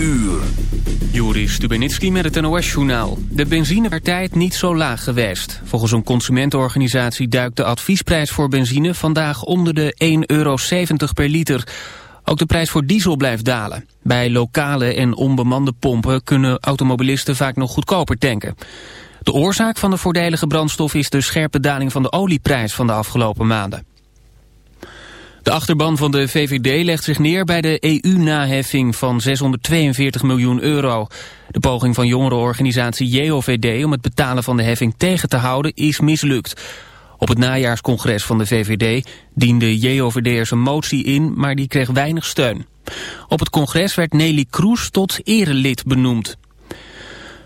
uur. Joris Stubenitski met het NOS-journaal. De benzine werd tijd niet zo laag geweest. Volgens een consumentenorganisatie duikt de adviesprijs voor benzine vandaag onder de 1,70 euro per liter. Ook de prijs voor diesel blijft dalen. Bij lokale en onbemande pompen kunnen automobilisten vaak nog goedkoper tanken. De oorzaak van de voordelige brandstof is de scherpe daling van de olieprijs van de afgelopen maanden. De achterban van de VVD legt zich neer bij de EU-naheffing van 642 miljoen euro. De poging van jongerenorganisatie JOVD om het betalen van de heffing tegen te houden is mislukt. Op het najaarscongres van de VVD diende JOVD'ers een motie in, maar die kreeg weinig steun. Op het congres werd Nelly Kroes tot erelid benoemd.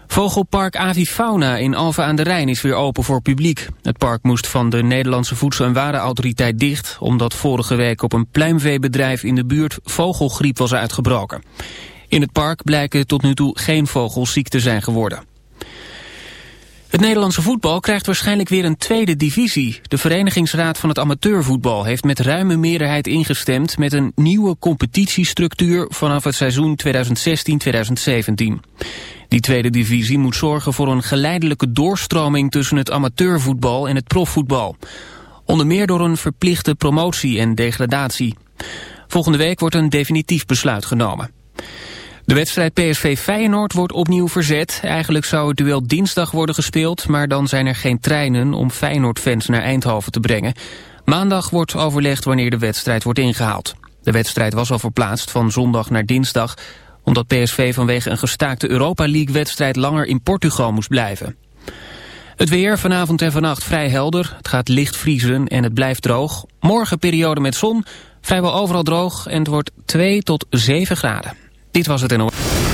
Vogelpark Avifauna in Alphen aan de Rijn is weer open voor publiek. Het park moest van de Nederlandse Voedsel- en Warenautoriteit dicht... omdat vorige week op een pluimveebedrijf in de buurt vogelgriep was uitgebroken. In het park blijken tot nu toe geen vogels ziek te zijn geworden. Het Nederlandse voetbal krijgt waarschijnlijk weer een tweede divisie. De Verenigingsraad van het Amateurvoetbal heeft met ruime meerderheid ingestemd... met een nieuwe competitiestructuur vanaf het seizoen 2016-2017. Die tweede divisie moet zorgen voor een geleidelijke doorstroming tussen het amateurvoetbal en het profvoetbal. Onder meer door een verplichte promotie en degradatie. Volgende week wordt een definitief besluit genomen. De wedstrijd PSV Feyenoord wordt opnieuw verzet. Eigenlijk zou het duel dinsdag worden gespeeld, maar dan zijn er geen treinen om Feyenoord-fans naar Eindhoven te brengen. Maandag wordt overlegd wanneer de wedstrijd wordt ingehaald. De wedstrijd was al verplaatst van zondag naar dinsdag omdat PSV vanwege een gestaakte Europa League-wedstrijd langer in Portugal moest blijven. Het weer vanavond en vannacht vrij helder. Het gaat licht vriezen en het blijft droog. Morgen periode met zon, vrijwel overal droog en het wordt 2 tot 7 graden. Dit was het en Bent u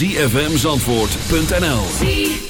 zfmzandvoort.nl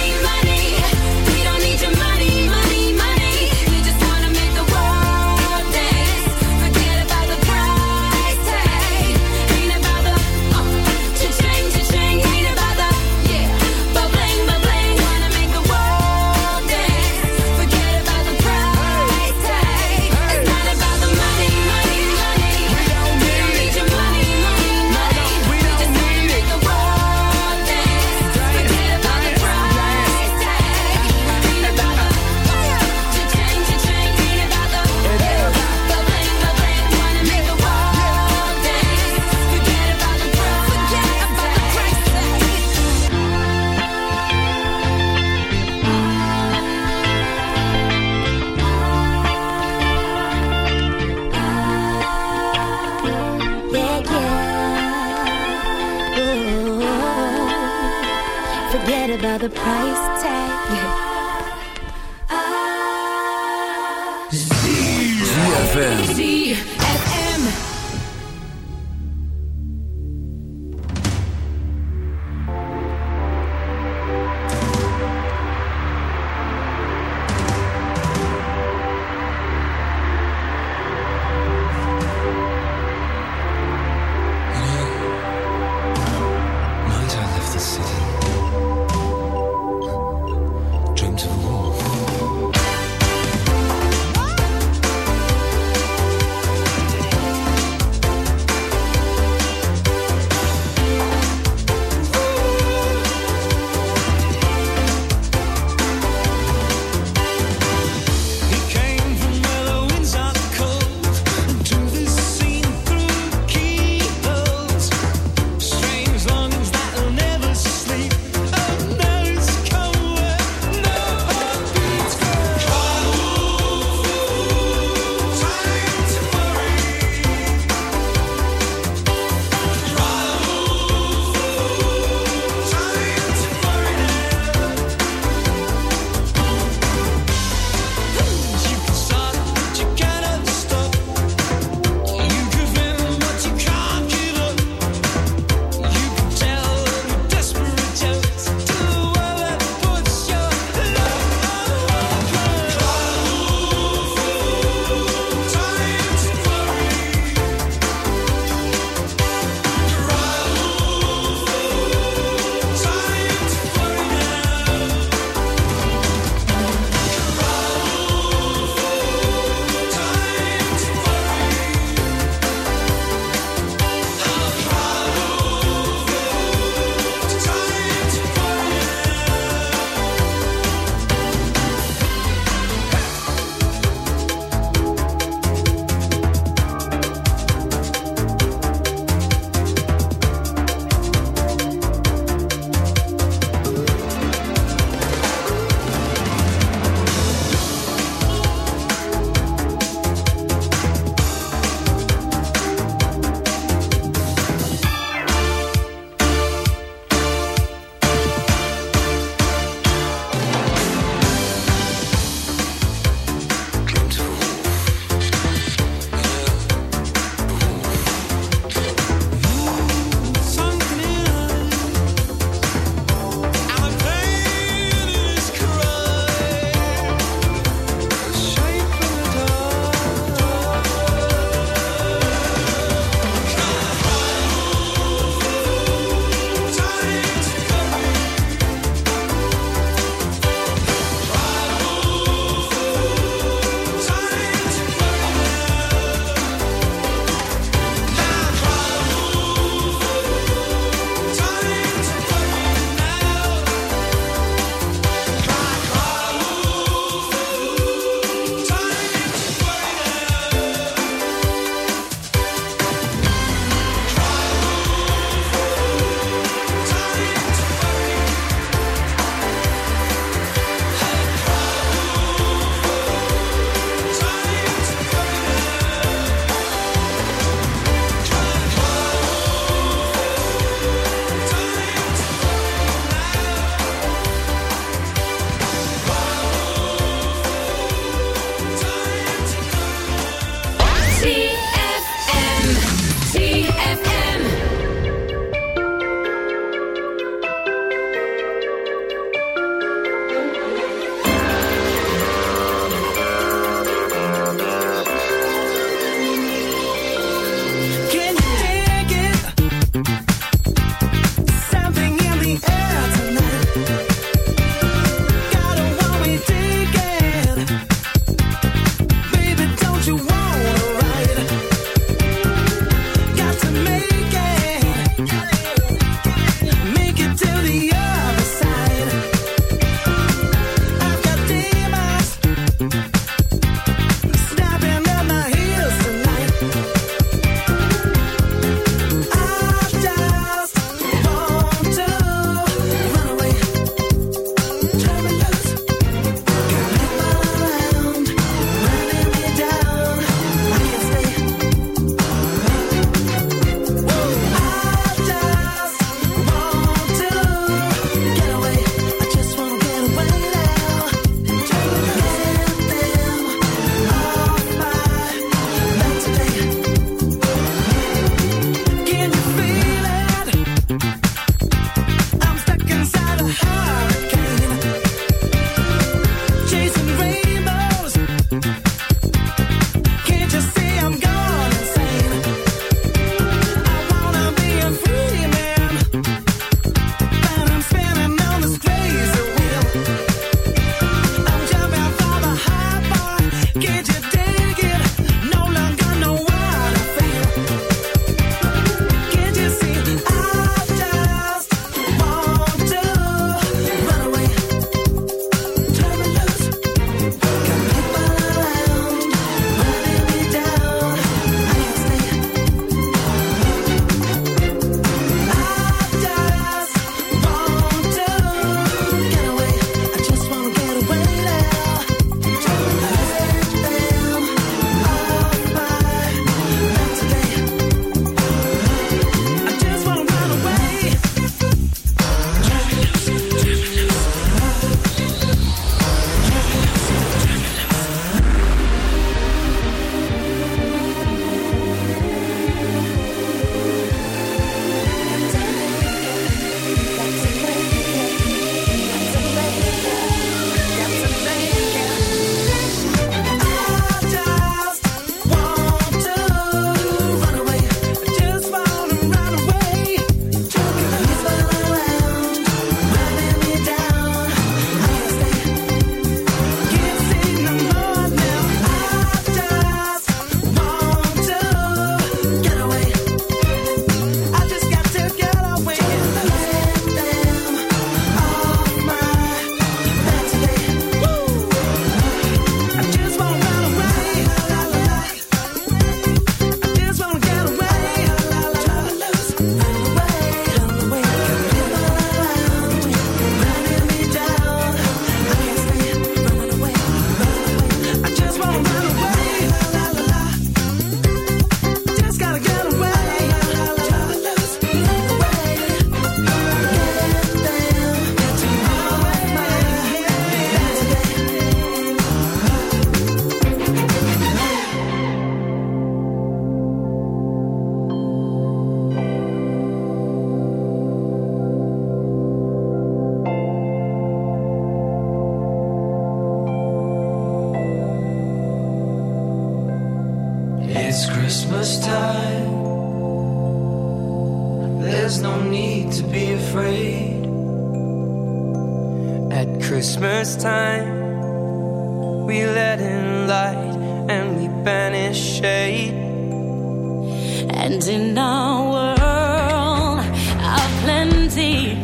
And in our world of plenty,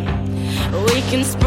we can spread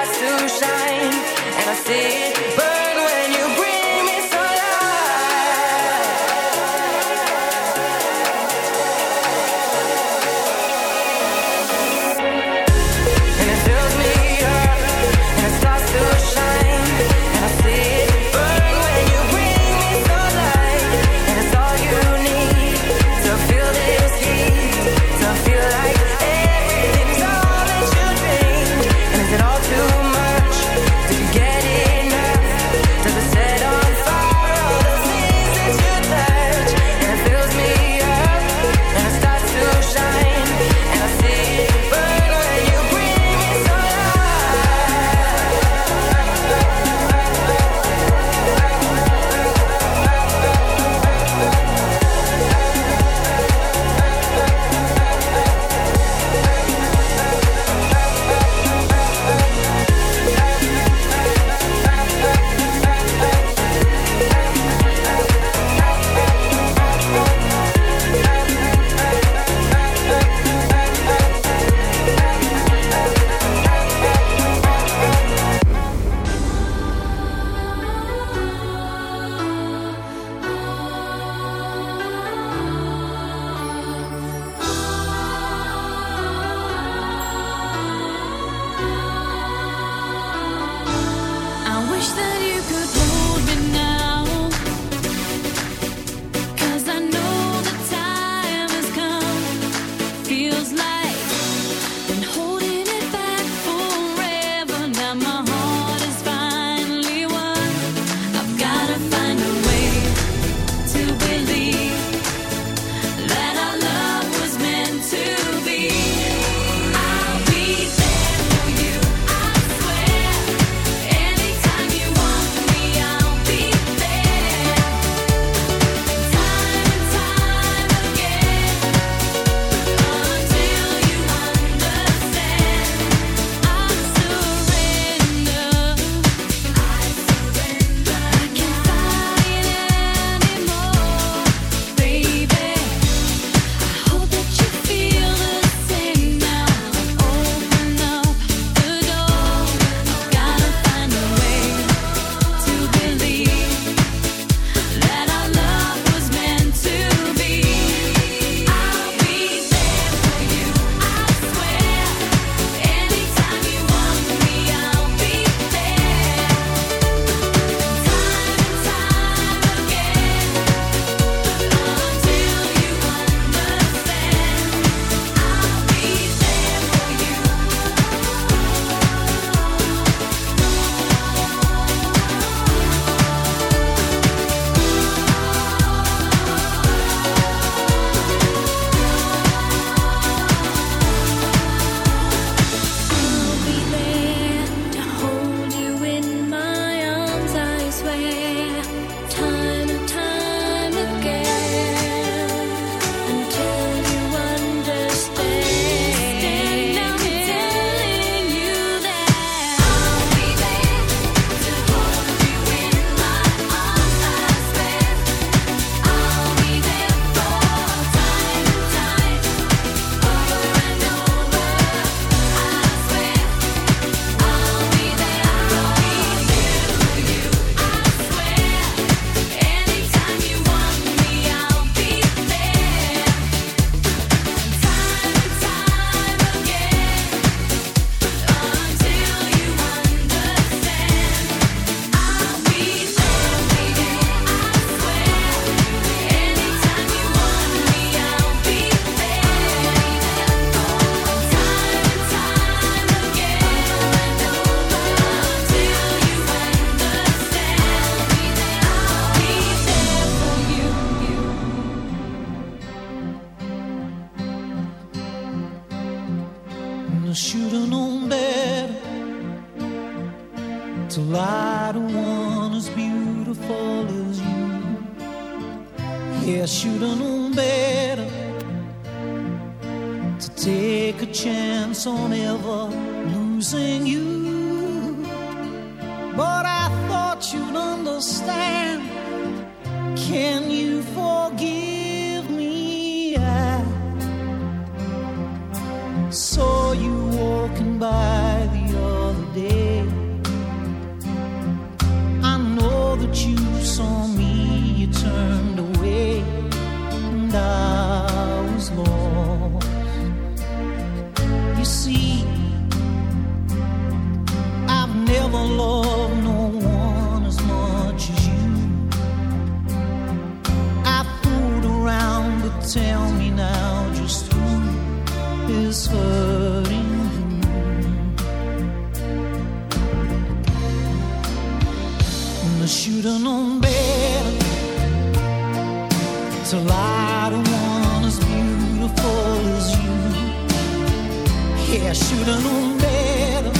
Yeah, I shoulda known better.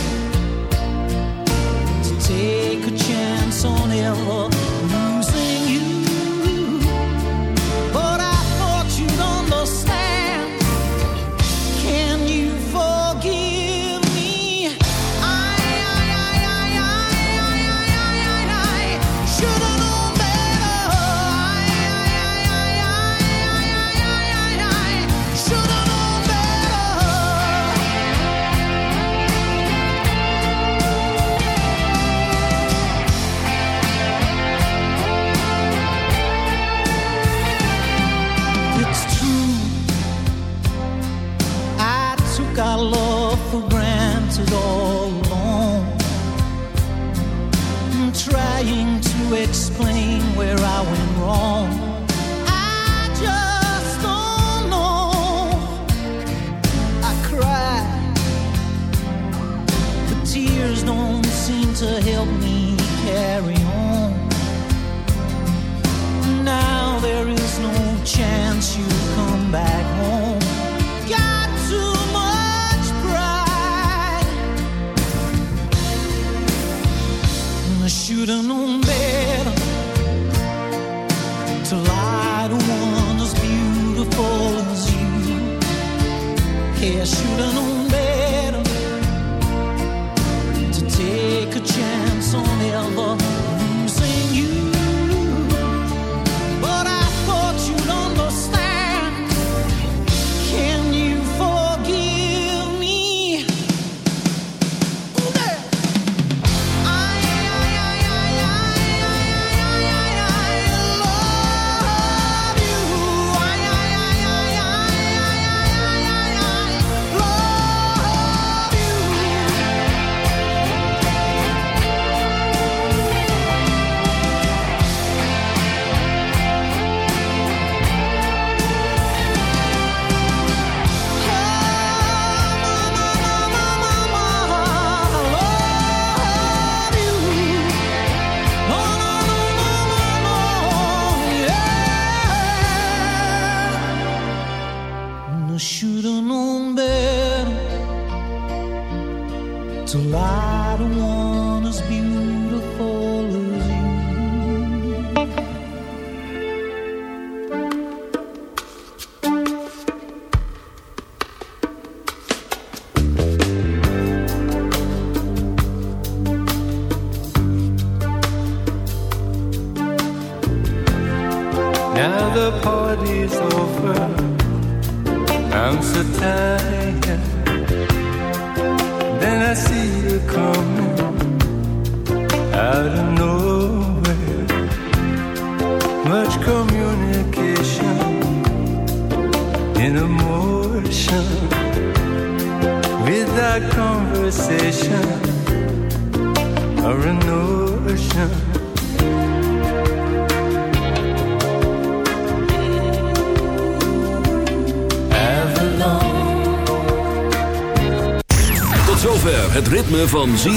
To take a chance on ever